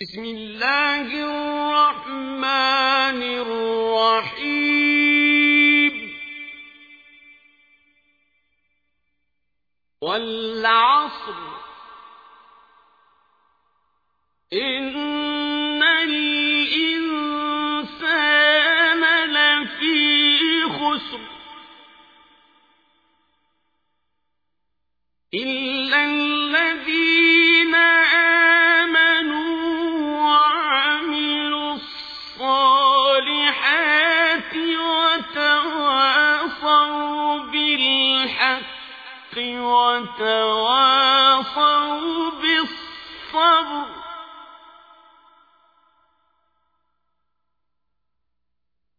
بسم الله الرحمن الرحيم. والعصر. إن الإنسان لفي خسر. إلا الصالحات وتواصوا بالحق وتواصوا بالصبر.